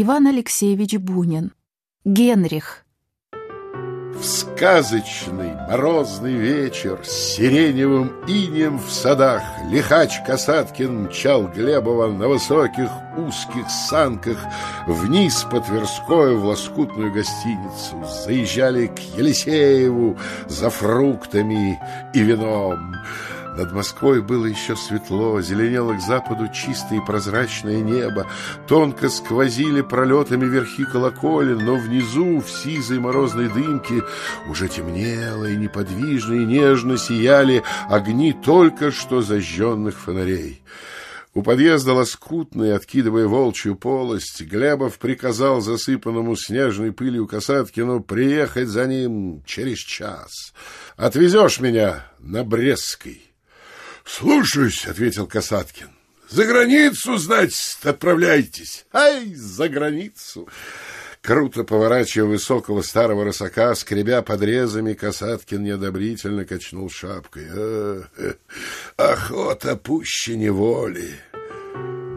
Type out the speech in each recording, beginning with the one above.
Иван Алексеевич Бунин. Генрих. В сказочный морозный вечер с сиреневым инем в садах Лихач Касаткин мчал Глебова на высоких узких санках Вниз по Тверскую в лоскутную гостиницу Заезжали к Елисееву за фруктами и вином над Москвой было еще светло, зеленело к западу чистое и прозрачное небо, тонко сквозили пролетами верхи колоколен, но внизу, в сизой морозной дымке, уже темнело и неподвижно и нежно сияли огни только что зажженных фонарей. У подъезда лоскутный, откидывая волчью полость, Глебов приказал засыпанному снежной пылью Касаткину приехать за ним через час. «Отвезешь меня на Брестской?» «Слушаюсь», — ответил Касаткин. «За границу, значит, отправляйтесь». «Ай, за границу!» Круто поворачивая высокого старого рысака, скребя подрезами, Касаткин неодобрительно качнул шапкой. «Э, э, охота пуще неволи!»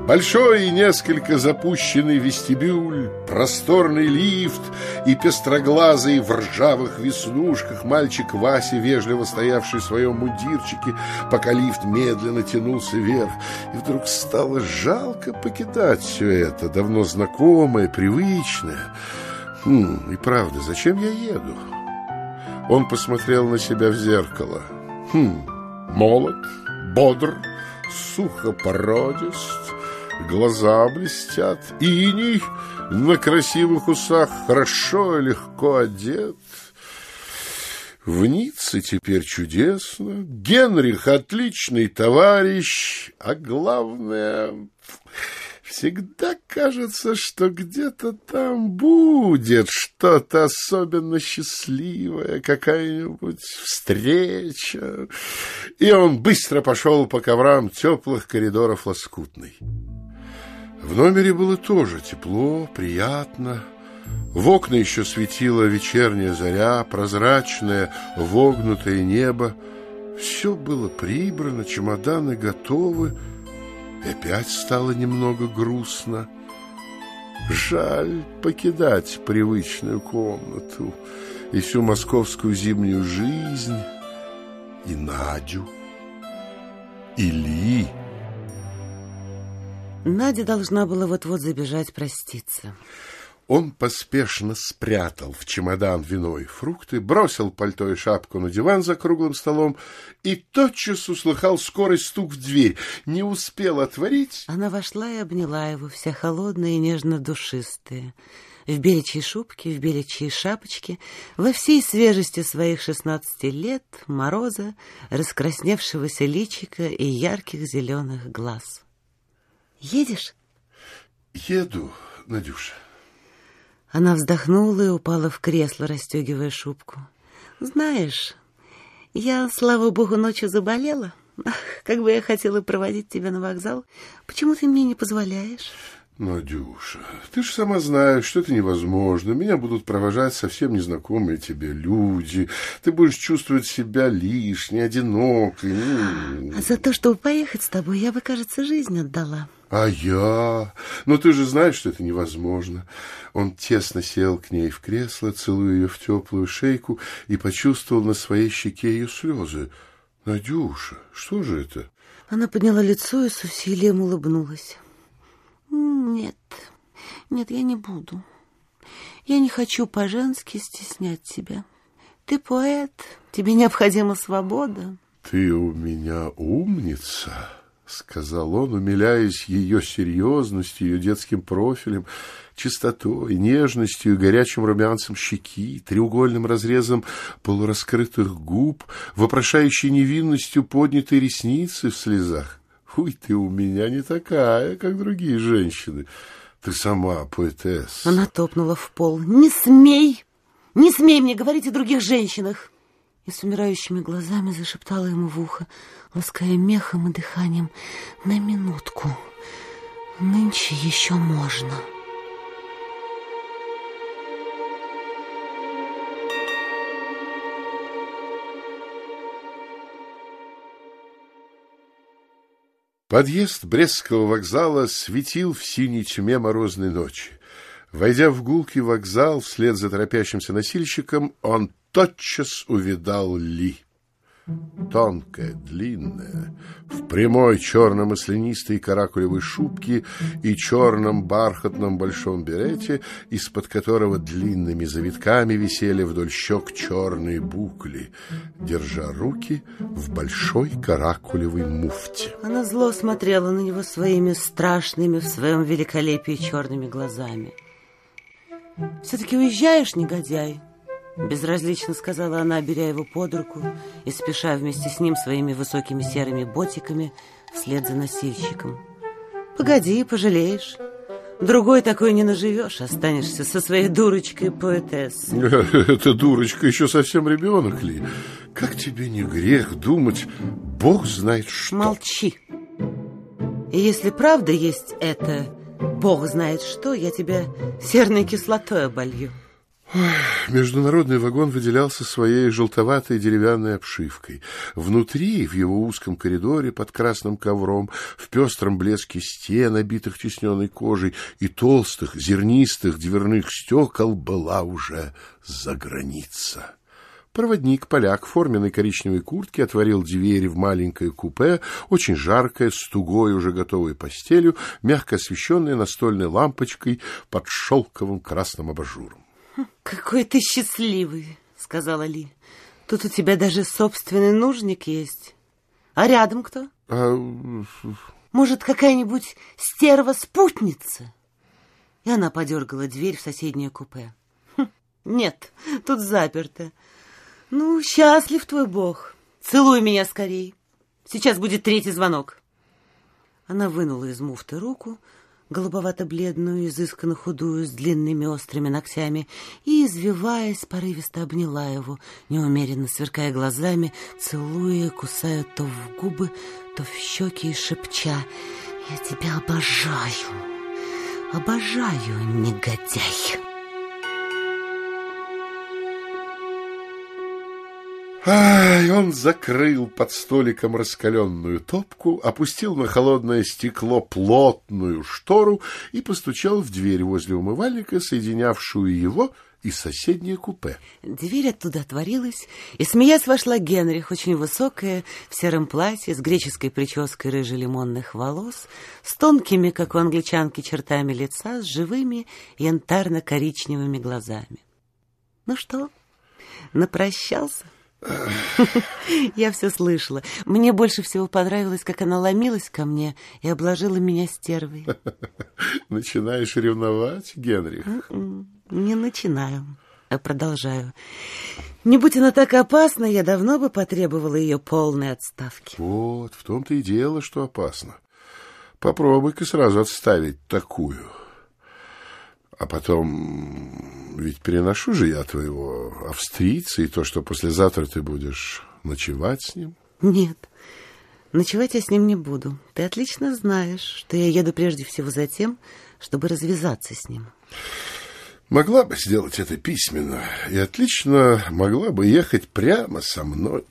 Большой и несколько запущенный вестибюль, просторный лифт и пестроглазый в ржавых веснушках мальчик Вася, вежливо стоявший в своем мундирчике, пока лифт медленно тянулся вверх. И вдруг стало жалко покидать все это, давно знакомое, привычное. Хм, и правда, зачем я еду? Он посмотрел на себя в зеркало. Хм, молод, бодр, сухопородист, глаза блестят, иней на красивых усах хорошо и легко одет. В Ницце теперь чудесно, Генрих отличный товарищ, а главное, всегда кажется, что где-то там будет что-то особенно счастливое, какая-нибудь встреча. И он быстро пошел по коврам теплых коридоров лоскутной. В номере было тоже тепло, приятно. В окна еще светила вечерняя заря, прозрачное, вогнутое небо. Все было прибрано, чемоданы готовы. И опять стало немного грустно. Жаль покидать привычную комнату и всю московскую зимнюю жизнь, и Надю, и Ли. Надя должна была вот-вот забежать проститься. Он поспешно спрятал в чемодан вино и фрукты, бросил пальто и шапку на диван за круглым столом и тотчас услыхал скорый стук в дверь. Не успел отворить. Она вошла и обняла его, вся холодная и нежно-душистая. В беличьей шубке, в беличьей шапочке, во всей свежести своих шестнадцати лет, мороза, раскрасневшегося личика и ярких зеленых глаз. Едешь? Еду, Надюша. Она вздохнула и упала в кресло, расстегивая шубку. Знаешь, я, слава богу, ночью заболела. Ах, как бы я хотела проводить тебя на вокзал. Почему ты мне не позволяешь? Надюша, ты же сама знаешь, что это невозможно. Меня будут провожать совсем незнакомые тебе люди. Ты будешь чувствовать себя лишней, одинокой. А за то, чтобы поехать с тобой, я бы, кажется, жизнь отдала. А я? Но ты же знаешь, что это невозможно. Он тесно сел к ней в кресло, целуя ее в теплую шейку и почувствовал на своей щеке ее слезы. Надюша, что же это? Она подняла лицо и с усилием улыбнулась. Нет, нет, я не буду. Я не хочу по-женски стеснять тебя. Ты поэт, тебе необходима свобода. Ты у меня умница. — сказал он, умиляясь ее серьезностью, ее детским профилем, чистотой, нежностью горячим румянцем щеки, треугольным разрезом полураскрытых губ, вопрошающей невинностью поднятой ресницы в слезах. «Уй, ты у меня не такая, как другие женщины. Ты сама поэтесса». Она топнула в пол. «Не смей! Не смей мне говорить о других женщинах!» И с умирающими глазами зашептала ему в ухо лаская мехом и дыханием. «На минутку. Нынче еще можно». Подъезд Брестского вокзала светил в синей тьме морозной ночи. Войдя в гулкий вокзал вслед за торопящимся носильщиком, он тотчас увидал Ли тонкая, длинная, в прямой черно маслянистой каракулевой шубке и черном бархатном большом берете, из-под которого длинными завитками висели вдоль щек черные букли, держа руки в большой каракулевой муфте. Она зло смотрела на него своими страшными в своем великолепии черными глазами. «Все-таки уезжаешь, негодяй?» Безразлично сказала она, беря его под руку и спеша вместе с ним своими высокими серыми ботиками вслед за носильщиком. Погоди, пожалеешь. Другой такой не наживешь, останешься со своей дурочкой поэтесс. Эта дурочка еще совсем ребенок ли? Как тебе не грех думать, Бог знает что. Молчи. И если правда есть это, Бог знает что, я тебя серной кислотой оболью. Международный вагон выделялся своей желтоватой деревянной обшивкой. Внутри, в его узком коридоре под красным ковром, в пестром блеске стен, обитых тесненной кожей, и толстых, зернистых дверных стекол была уже заграница. Проводник, поляк в форменной коричневой куртке отворил двери в маленькое купе, очень жаркое, с тугой, уже готовой постелью, мягко освещенной настольной лампочкой под шелковым красным абажуром. «Какой ты счастливый!» — сказала Ли. «Тут у тебя даже собственный нужник есть. А рядом кто?» а... «Может, какая-нибудь стерва-спутница?» И она подергала дверь в соседнее купе. Хм, «Нет, тут заперто. Ну, счастлив твой бог. Целуй меня скорей. Сейчас будет третий звонок». Она вынула из муфты руку, голубовато-бледную, изысканно худую, с длинными острыми ногтями, и, извиваясь, порывисто обняла его, неумеренно сверкая глазами, целуя, кусая то в губы, то в щеки и шепча «Я тебя обожаю, обожаю, негодяй!» Ай, он закрыл под столиком раскаленную топку, опустил на холодное стекло плотную штору и постучал в дверь возле умывальника, соединявшую его и соседнее купе. Дверь оттуда отворилась, и, смеясь, вошла Генрих, очень высокая, в сером платье, с греческой прической рыже-лимонных волос, с тонкими, как у англичанки, чертами лица, с живыми янтарно-коричневыми глазами. Ну что, напрощался? Я все слышала. Мне больше всего понравилось, как она ломилась ко мне и обложила меня стервой. Начинаешь ревновать, Генрих? М-м, не начинаю, а продолжаю. Не будь она так опасна, я давно бы потребовала ее полной отставки. Вот, в том-то и дело, что опасно. Попробуй-ка сразу отставить такую. А потом, ведь переношу же я твоего австрийца и то, что послезавтра ты будешь ночевать с ним. Нет, ночевать я с ним не буду. Ты отлично знаешь, что я еду прежде всего за тем, чтобы развязаться с ним. Могла бы сделать это письменно, и отлично могла бы ехать прямо со мной.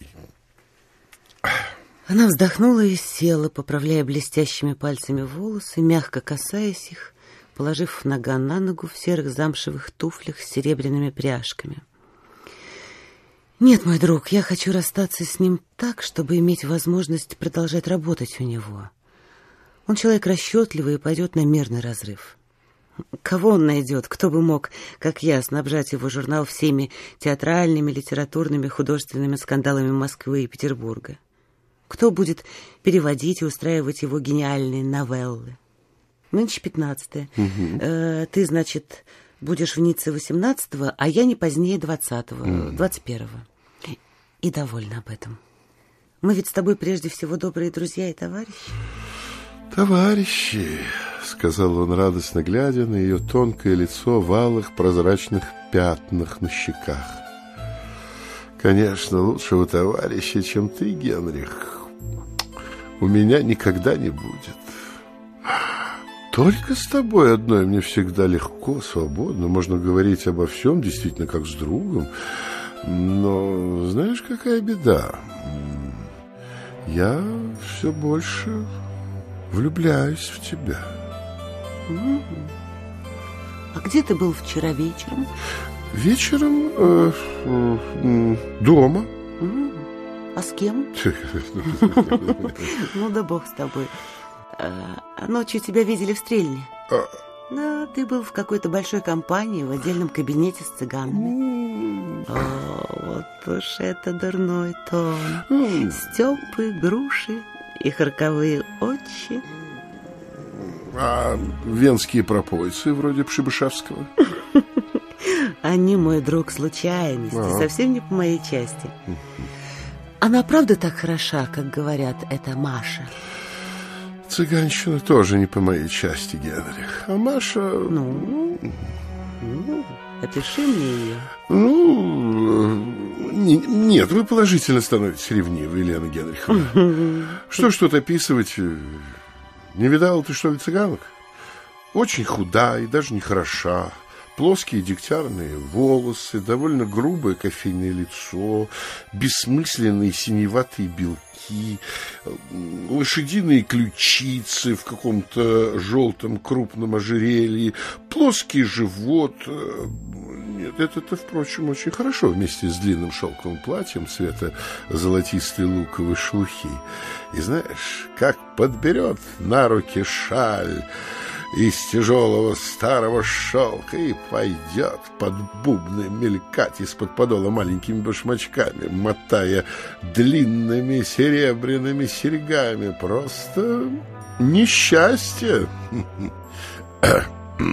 Она вздохнула и села, поправляя блестящими пальцами волосы, мягко касаясь их, положив нога на ногу в серых замшевых туфлях с серебряными пряжками. «Нет, мой друг, я хочу расстаться с ним так, чтобы иметь возможность продолжать работать у него. Он человек расчетливый и пойдет на мирный разрыв. Кого он найдет? Кто бы мог, как я, снабжать его журнал всеми театральными, литературными, художественными скандалами Москвы и Петербурга? Кто будет переводить и устраивать его гениальные новеллы? Нынче 15 угу. э, Ты, значит, будешь в Ницце 18 а я не позднее 20-го, угу. 21-го. И довольна об этом. Мы ведь с тобой прежде всего добрые друзья и товарищи. Товарищи, сказал он, радостно глядя на ее тонкое лицо в алых прозрачных пятнах на щеках. Конечно, лучшего товарища, чем ты, Генрих, у меня никогда не будет. Только с тобой одной мне всегда легко, свободно. Можно говорить обо всем, действительно, как с другом. Но знаешь, какая беда? Я все больше влюбляюсь в тебя. А где ты был вчера вечером? Вечером э, э, дома. А с кем? Ну да бог с тобой. А а ночью тебя видели в стрельне. А, Да, ты был в какой-то большой компании в отдельном кабинете с цыганами. О, вот уж это дурной тон. Степы, груши и хорковые очи. А венские пропойцы вроде Пшибышевского. Они, мой друг, случайности, Ага. совсем не по моей части. Она правда так хороша, как говорят, это Маша? Цыганщина тоже не по моей части, Генрих. А Маша... Ну, ну, опиши мне ее. Ну, э, не- нет, вы положительно становитесь ревнивы, Елена Генриховна. Что тут описывать? Не видала ты, что ли, цыганок? Очень худая и даже не хороша. Плоские дегтярные волосы, довольно грубое кофейное лицо, бессмысленные синеватые белки, э, лошадиные ключицы в каком-то желтом крупном ожерелье, плоский живот. э, Нет, это-то, впрочем, очень хорошо вместе с длинным шелковым платьем цвета золотистой луковой шелухи. И знаешь, как подберет на руки шаль из тяжелого старого шелка и пойдет под бубны мелькать из-под подола маленькими башмачками, мотая длинными серебряными серьгами. Просто несчастье.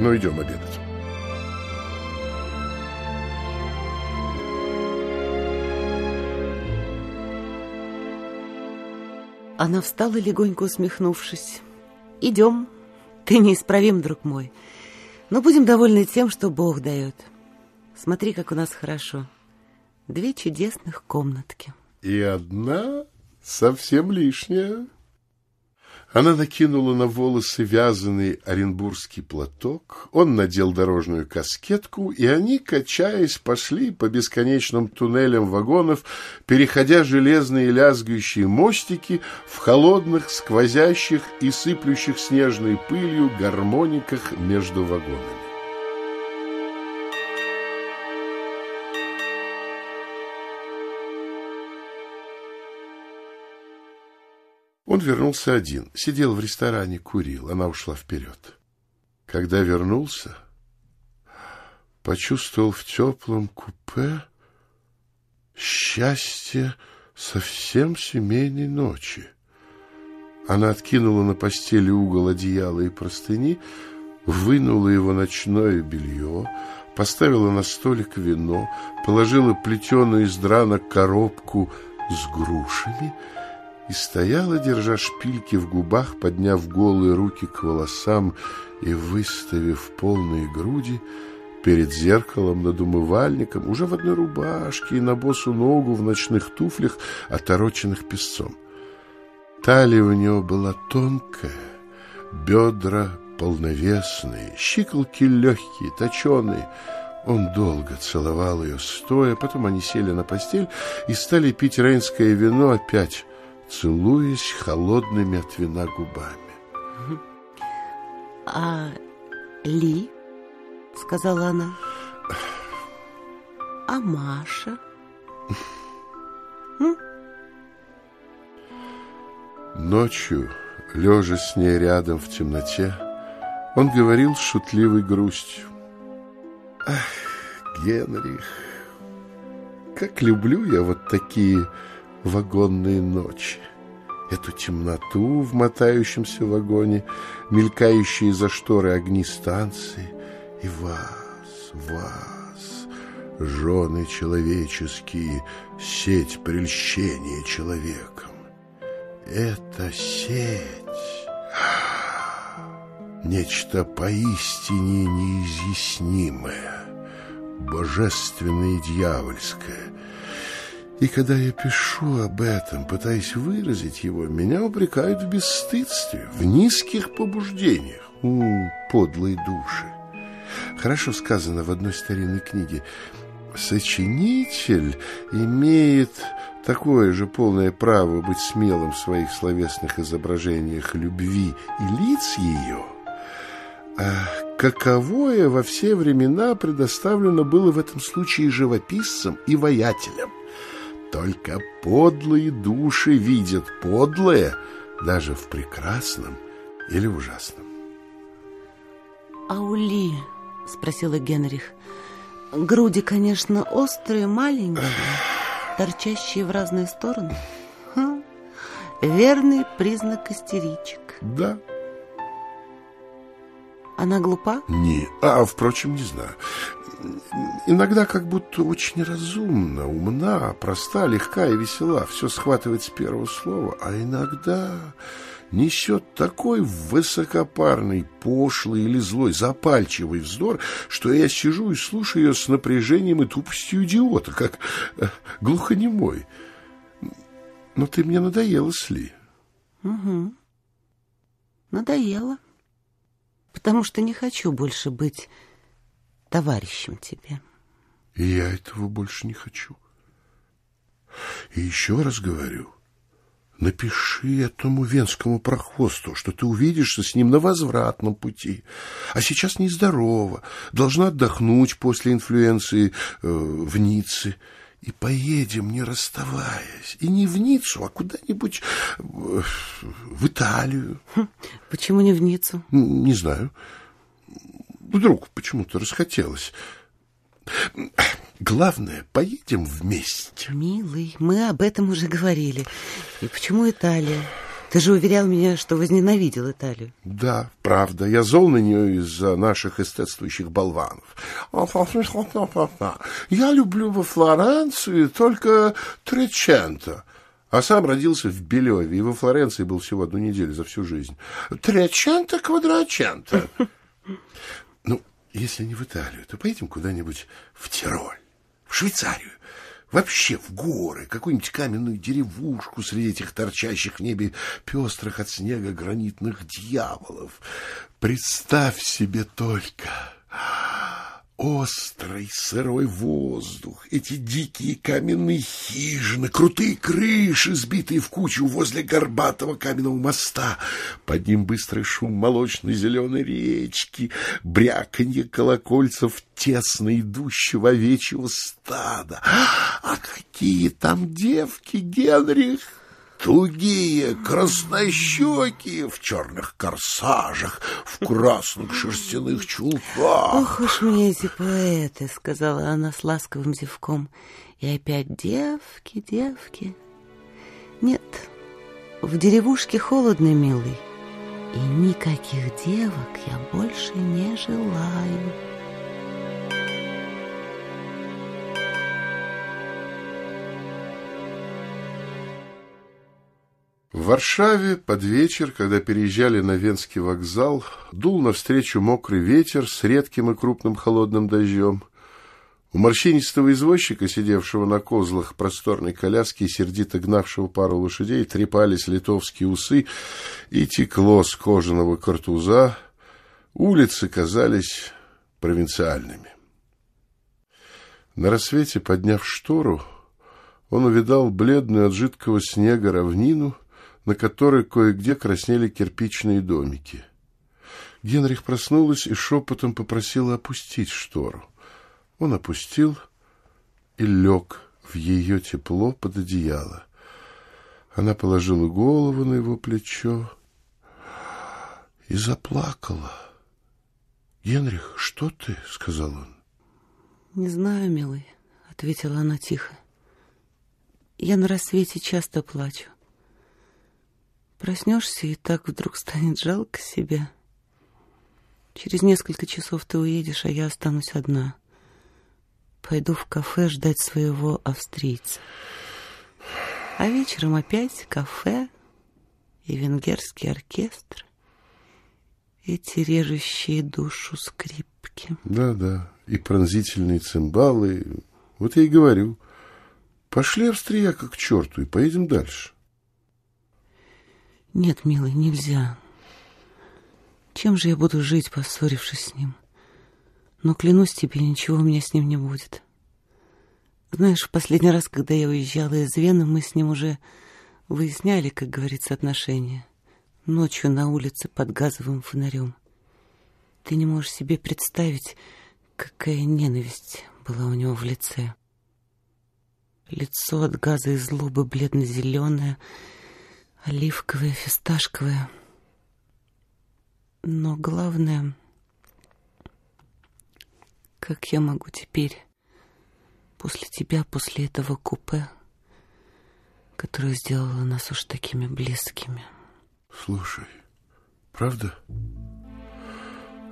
Ну, идем обедать. Она встала, легонько усмехнувшись. «Идем. Ты неисправим, друг мой. Но будем довольны тем, что Бог дает. Смотри, как у нас хорошо. Две чудесных комнатки». И одна совсем лишняя. Она накинула на волосы вязаный оренбургский платок, он надел дорожную каскетку, и они, качаясь, пошли по бесконечным туннелям вагонов, переходя железные лязгающие мостики в холодных, сквозящих и сыплющих снежной пылью гармониках между вагонами. Он вернулся один, сидел в ресторане, курил, она ушла вперед. Когда вернулся, почувствовал в теплом купе счастье совсем семейной ночи. Она откинула на постели угол одеяла и простыни, вынула его ночное белье, поставила на столик вино, положила плетеную из дранок коробку с грушами и стояла, держа шпильки в губах, подняв голые руки к волосам и выставив полные груди перед зеркалом над умывальником, уже в одной рубашке и на босу ногу в ночных туфлях, отороченных песцом. Талия у него была тонкая, бедра полновесные, щиколки легкие, точеные. Он долго целовал ее стоя, потом они сели на постель и стали пить рейнское вино опять, целуясь холодными от вина губами. «А Ли?» — сказала она. «А Маша?» Ночью, лежа с ней рядом в темноте, он говорил с шутливой грустью. Ах, Генрих, как люблю я вот такие вагонные ночи. Эту темноту в мотающемся вагоне, мелькающие за шторы огни станции, и вас, вас, жены человеческие, сеть прельщения человеком. Это сеть. Нечто поистине неизъяснимое, божественное и дьявольское. И когда я пишу об этом, пытаясь выразить его, меня упрекают в бесстыдстве, в низких побуждениях. У, подлые души. Хорошо сказано в одной старинной книге. Сочинитель имеет такое же полное право быть смелым в своих словесных изображениях любви и лиц ее, а каковое во все времена предоставлено было в этом случае живописцам и воятелям. Только подлые души видят подлое даже в прекрасном или ужасном. «Аули?» — спросила Генрих. «Груди, конечно, острые, маленькие, торчащие в разные стороны. Верный признак истеричек». Да. Она глупа? Не, а, впрочем, не знаю. Иногда как будто очень разумна, умна, проста, легка и весела. Все схватывает с первого слова. А иногда несет такой высокопарный, пошлый или злой, запальчивый вздор, что я сижу и слушаю ее с напряжением и тупостью идиота, как э, глухонемой. Но ты мне надоела, Сли. Угу. Надоело. Потому что не хочу больше быть товарищем тебе. И я этого больше не хочу. И еще раз говорю, напиши этому венскому прохвосту, что ты увидишься с ним на возвратном пути. А сейчас нездорова, должна отдохнуть после инфлюенции э, в Ницце. И поедем, не расставаясь. И не в Ниццу, а куда-нибудь э, в Италию. Хм, почему не в Ниццу? Не знаю. Вдруг почему-то расхотелось. Главное, поедем вместе. Милый, мы об этом уже говорили. И почему Италия? Ты же уверял меня, что возненавидел Италию. Да, правда. Я зол на нее из-за наших эстетствующих болванов. Я люблю во Флоренции только Треченто. А сам родился в Белеве и во Флоренции был всего одну неделю за всю жизнь. Треченто квадраченто. Ну, если не в Италию, то поедем куда-нибудь в Тироль, в Швейцарию вообще в горы, какую-нибудь каменную деревушку среди этих торчащих в небе пестрых от снега гранитных дьяволов. Представь себе только острый сырой воздух, эти дикие каменные хижины, крутые крыши, сбитые в кучу возле горбатого каменного моста, под ним быстрый шум молочной зеленой речки, бряканье колокольцев тесно идущего овечьего стада. А какие там девки, Генрих! Тугие, краснощеки, в черных корсажах, в красных шерстяных чулках. Ох уж мне эти поэты, сказала она с ласковым зевком. И опять девки, девки. Нет, в деревушке холодно, милый. И никаких девок я больше не желаю. В Варшаве под вечер, когда переезжали на Венский вокзал, дул навстречу мокрый ветер с редким и крупным холодным дождем. У морщинистого извозчика, сидевшего на козлах просторной коляски и сердито гнавшего пару лошадей, трепались литовские усы и текло с кожаного картуза. Улицы казались провинциальными. На рассвете, подняв штору, он увидал бледную от жидкого снега равнину — на которой кое-где краснели кирпичные домики. Генрих проснулась и шепотом попросила опустить штору. Он опустил и лег в ее тепло под одеяло. Она положила голову на его плечо и заплакала. «Генрих, что ты?» — сказал он. «Не знаю, милый», — ответила она тихо. «Я на рассвете часто плачу. Проснешься, и так вдруг станет жалко себя. Через несколько часов ты уедешь, а я останусь одна. Пойду в кафе ждать своего австрийца. А вечером опять кафе и венгерский оркестр. Эти режущие душу скрипки. Да-да, и пронзительные цимбалы. Вот я и говорю. Пошли австрияка к черту и поедем дальше. Нет, милый, нельзя. Чем же я буду жить, поссорившись с ним? Но клянусь тебе, ничего у меня с ним не будет. Знаешь, в последний раз, когда я уезжала из Вены, мы с ним уже выясняли, как говорится, отношения. Ночью на улице под газовым фонарем. Ты не можешь себе представить, какая ненависть была у него в лице. Лицо от газа и злобы бледно-зеленое, оливковое, фисташковое. Но главное, как я могу теперь, после тебя, после этого купе, которое сделало нас уж такими близкими. Слушай, правда?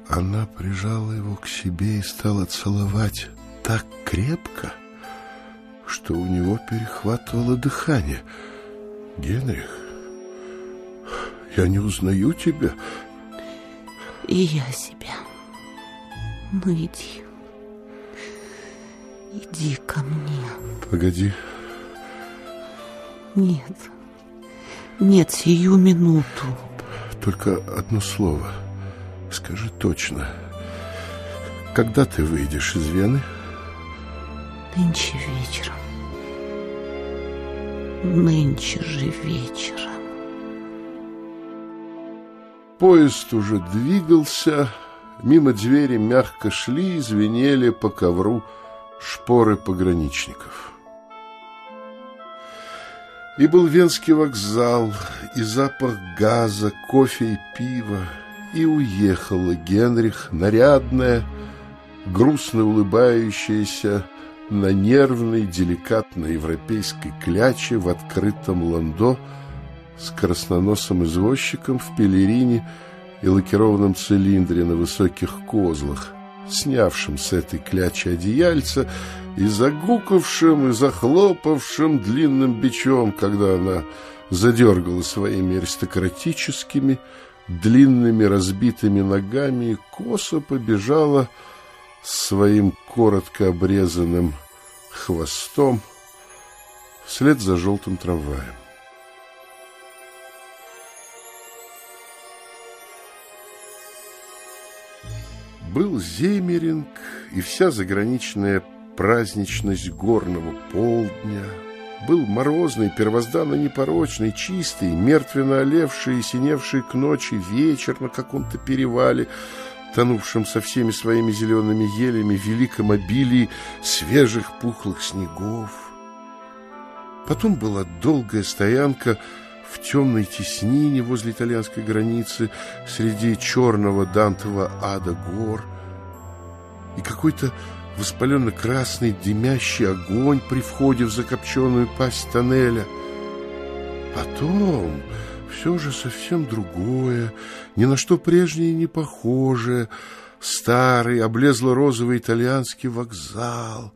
Она прижала его к себе и стала целовать так крепко, что у него перехватывало дыхание. Генрих, я не узнаю тебя. И я себя. Ну, иди. Иди ко мне. Погоди. Нет. Нет, сию минуту. Только одно слово. Скажи точно. Когда ты выйдешь из Вены? Нынче вечером. Нынче же вечером. Поезд уже двигался, мимо двери мягко шли, звенели по ковру шпоры пограничников. И был Венский вокзал, и запах газа, кофе и пива, и уехала Генрих, нарядная, грустно улыбающаяся, на нервной, деликатной европейской кляче в открытом ландо с красноносым извозчиком в пелерине и лакированном цилиндре на высоких козлах, снявшим с этой клячи одеяльца и загукавшим и захлопавшим длинным бичом, когда она задергала своими аристократическими, длинными разбитыми ногами и косо побежала своим коротко обрезанным хвостом вслед за желтым трамваем. Был Зеймеринг и вся заграничная праздничность горного полдня. Был морозный, первозданно непорочный, чистый, мертвенно олевший и синевший к ночи вечер на каком-то перевале, тонувшем со всеми своими зелеными елями в великом обилии свежих пухлых снегов. Потом была долгая стоянка в темной теснине возле итальянской границы среди черного дантового ада гор и какой-то воспаленно-красный дымящий огонь при входе в закопченную пасть тоннеля. Потом все же совсем другое, ни на что прежнее не похожее, старый, облезло-розовый итальянский вокзал,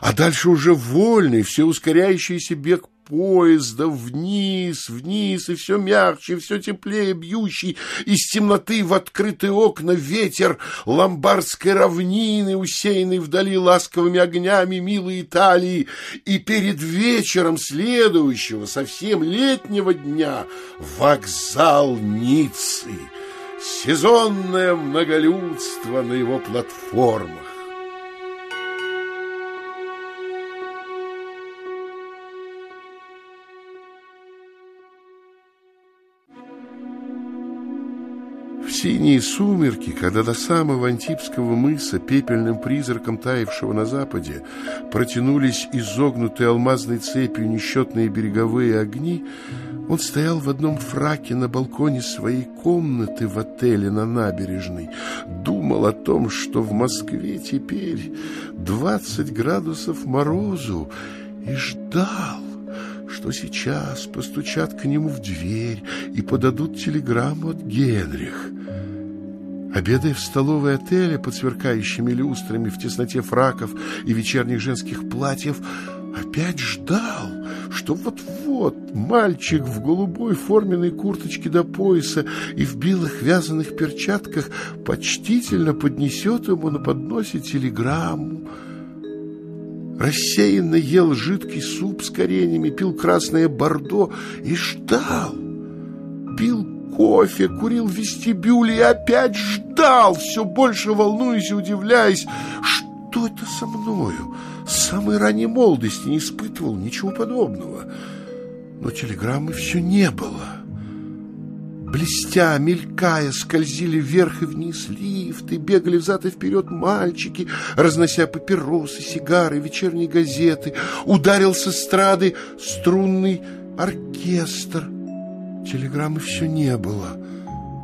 а дальше уже вольный, все ускоряющийся бег поезда вниз, вниз, и все мягче, все теплее бьющий из темноты в открытые окна ветер ломбардской равнины, усеянный вдали ласковыми огнями милой Италии, и перед вечером следующего, совсем летнего дня, вокзал Ниццы, сезонное многолюдство на его платформах. Синие сумерки, когда до самого Антипского мыса, пепельным призраком таявшего на западе, протянулись изогнутые алмазной цепью несчетные береговые огни, он стоял в одном фраке на балконе своей комнаты в отеле на набережной, думал о том, что в Москве теперь 20 градусов морозу, и ждал, что сейчас постучат к нему в дверь и подадут телеграмму от Генрих. Обедая в столовой отеля под сверкающими люстрами в тесноте фраков и вечерних женских платьев, опять ждал, что вот-вот мальчик в голубой форменной курточке до пояса и в белых вязаных перчатках почтительно поднесет ему на подносе телеграмму. Рассеянно ел жидкий суп с коренями, пил красное бордо и ждал. Пил кофе, курил в вестибюле и опять ждал, все больше волнуясь и удивляясь, что это со мною. С самой ранней молодости не испытывал ничего подобного. Но телеграммы все не было. Блестя, мелькая, скользили вверх и вниз лифты, бегали взад и вперед мальчики, разнося папиросы, сигары, вечерние газеты. Ударил с эстрады струнный оркестр. Телеграммы все не было.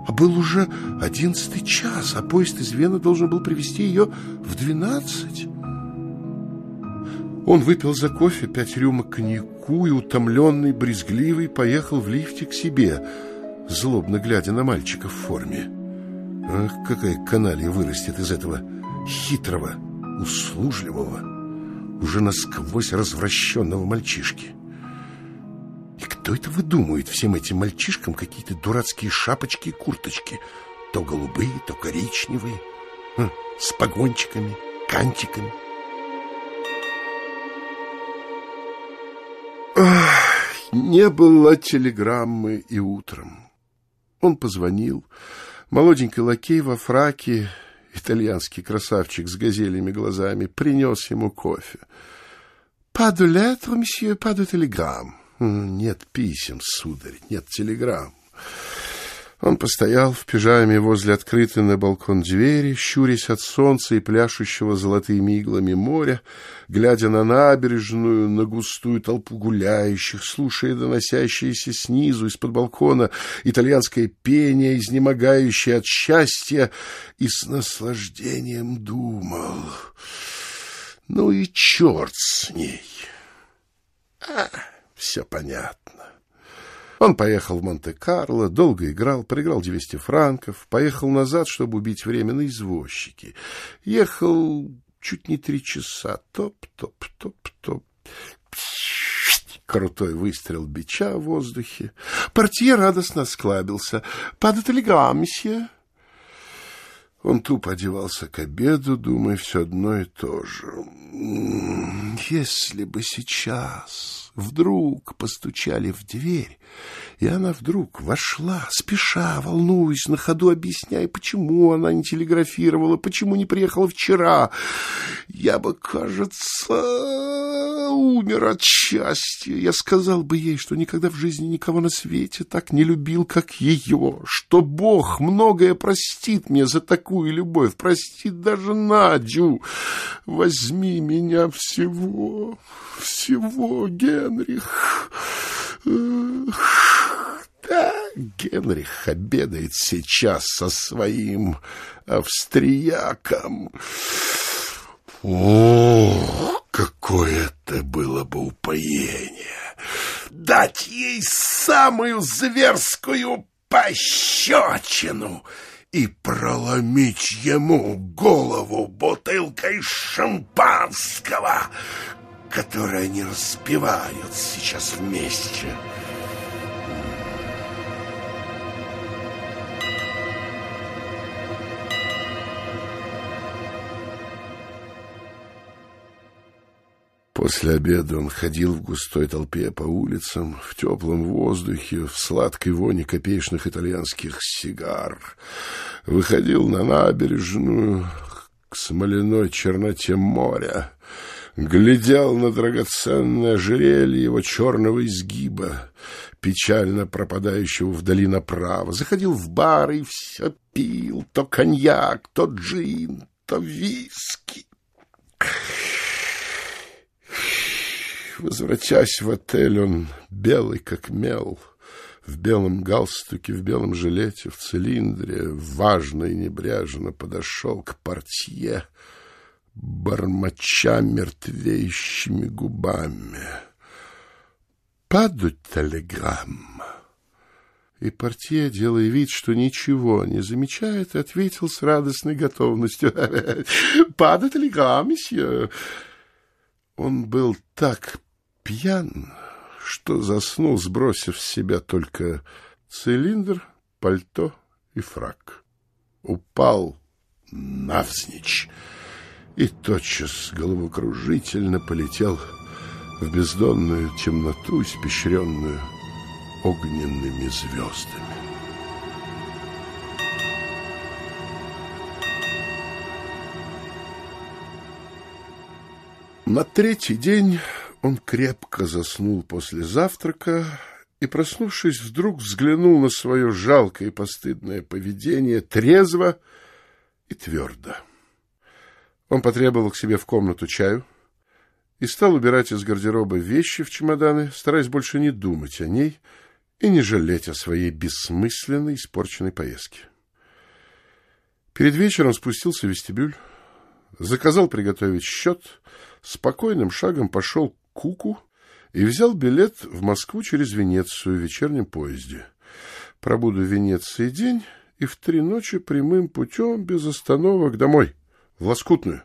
А был уже одиннадцатый час, а поезд из Вены должен был привезти ее в двенадцать. Он выпил за кофе пять рюмок коньяку и, утомленный, брезгливый, поехал в лифте к себе, злобно глядя на мальчика в форме. Ах, какая каналья вырастет из этого хитрого, услужливого, уже насквозь развращенного мальчишки. И кто это выдумывает всем этим мальчишкам какие-то дурацкие шапочки и курточки? То голубые, то коричневые, с погончиками, кантиками. Ах, не было телеграммы и утром. Он позвонил. Молоденький лакей во фраке, итальянский красавчик с газелями глазами, принес ему кофе. «Pas de lettre, monsieur, pas de телеграмм». «Нет писем, сударь, нет телеграмм». Он постоял в пижаме возле открытой на балкон двери, щурясь от солнца и пляшущего золотыми иглами моря, глядя на набережную, на густую толпу гуляющих, слушая доносящееся снизу из-под балкона итальянское пение, изнемогающее от счастья, и с наслаждением думал. Ну и черт с ней! А, все понятно. Он поехал в Монте-Карло, долго играл, проиграл 200 франков, поехал назад, чтобы убить время на извозчике. Ехал чуть не три часа. Топ-топ-топ-топ. Крутой выстрел бича в воздухе. Портье радостно осклабился. «Падает телеграмм, месье?» Он тупо одевался к обеду, думая все одно и то же. Если бы сейчас вдруг постучали в дверь, и она вдруг вошла, спеша, волнуясь, на ходу объясняя, почему она не телеграфировала, почему не приехала вчера, я бы, кажется, умер от счастья. Я сказал бы ей, что никогда в жизни никого на свете так не любил, как ее, что Бог многое простит мне за такую любовь, простит даже Надю. Возьми меня всего, всего, Генрих. Да, Генрих обедает сейчас со своим австрияком. О, какое это было бы упоение! Дать ей самую зверскую пощечину и проломить ему голову бутылкой шампанского, которое они распивают сейчас вместе. После обеда он ходил в густой толпе по улицам, в теплом воздухе, в сладкой воне копеечных итальянских сигар. Выходил на набережную к смоляной черноте моря, глядел на драгоценное ожерелье его черного изгиба, печально пропадающего вдали направо, заходил в бар и все пил, то коньяк, то джин, то виски. Возвратясь в отель, он белый как мел, в белом галстуке, в белом жилете, в цилиндре, важно и небрежно подошел к портье, бормоча мертвеющими губами. «Падут телеграмма!» И портье, делая вид, что ничего не замечает, ответил с радостной готовностью. «Падает телеграмма, месье!» Он был так пьян, что заснул, сбросив с себя только цилиндр, пальто и фрак. Упал навзничь и тотчас головокружительно полетел в бездонную темноту, испещренную огненными звездами. На третий день он крепко заснул после завтрака и, проснувшись, вдруг взглянул на свое жалкое и постыдное поведение трезво и твердо. Он потребовал к себе в комнату чаю и стал убирать из гардероба вещи в чемоданы, стараясь больше не думать о ней и не жалеть о своей бессмысленной испорченной поездке. Перед вечером спустился в вестибюль, заказал приготовить счет, спокойным шагом пошел Куку и взял билет в Москву через Венецию в вечернем поезде. Пробуду в Венеции день и в три ночи прямым путем без остановок домой, в Лоскутную.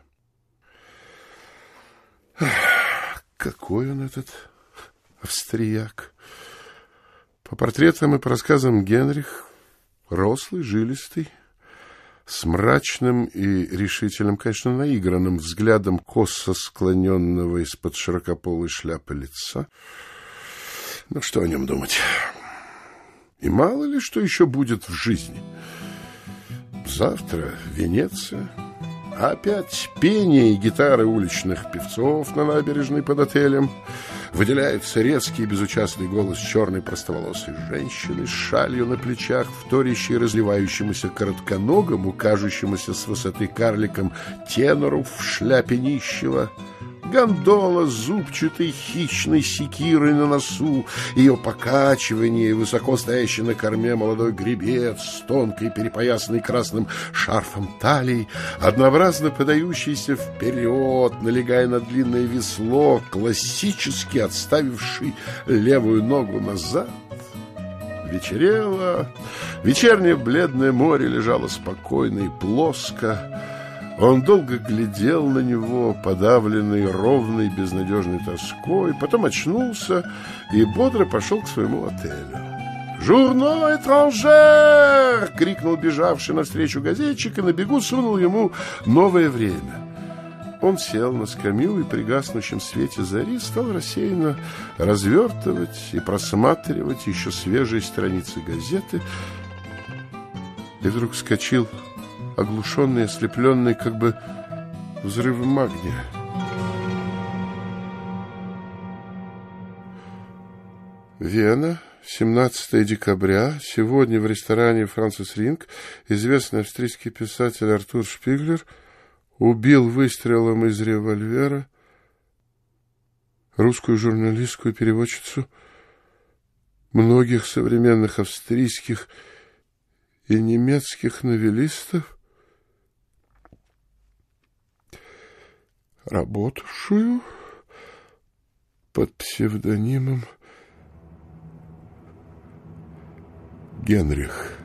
Какой он этот австрияк! По портретам и по рассказам Генрих, рослый, жилистый, с мрачным и решительным, конечно, наигранным взглядом косо склоненного из-под широкополой шляпы лица. Ну, что о нем думать? И мало ли, что еще будет в жизни. Завтра Венеция, опять пение и гитары уличных певцов на набережной под отелем — Выделяется резкий безучастный голос черной простоволосой женщины с шалью на плечах, вторящей разливающемуся коротконогому, кажущемуся с высоты карликом тенору в шляпе нищего — гондола с зубчатой хищной секирой на носу, ее покачивание высоко стоящий на корме молодой гребец с тонкой перепоясанной красным шарфом талии, однообразно подающийся вперед, налегая на длинное весло, классически отставивший левую ногу назад. Вечерело, вечернее бледное море лежало спокойно и плоско, он долго глядел на него, подавленный ровной безнадежной тоской, потом очнулся и бодро пошел к своему отелю. «Журно этранжер!» — крикнул бежавший навстречу газетчик и на бегу сунул ему новое время. Он сел на скамью и при гаснущем свете зари стал рассеянно развертывать и просматривать еще свежие страницы газеты и вдруг вскочил оглушенный, ослепленный как бы взрывом магния. Вена, 17 декабря. Сегодня в ресторане «Францис Ринг» известный австрийский писатель Артур Шпиглер убил выстрелом из револьвера русскую журналистскую переводчицу многих современных австрийских и немецких новеллистов работавшую под псевдонимом Генрих.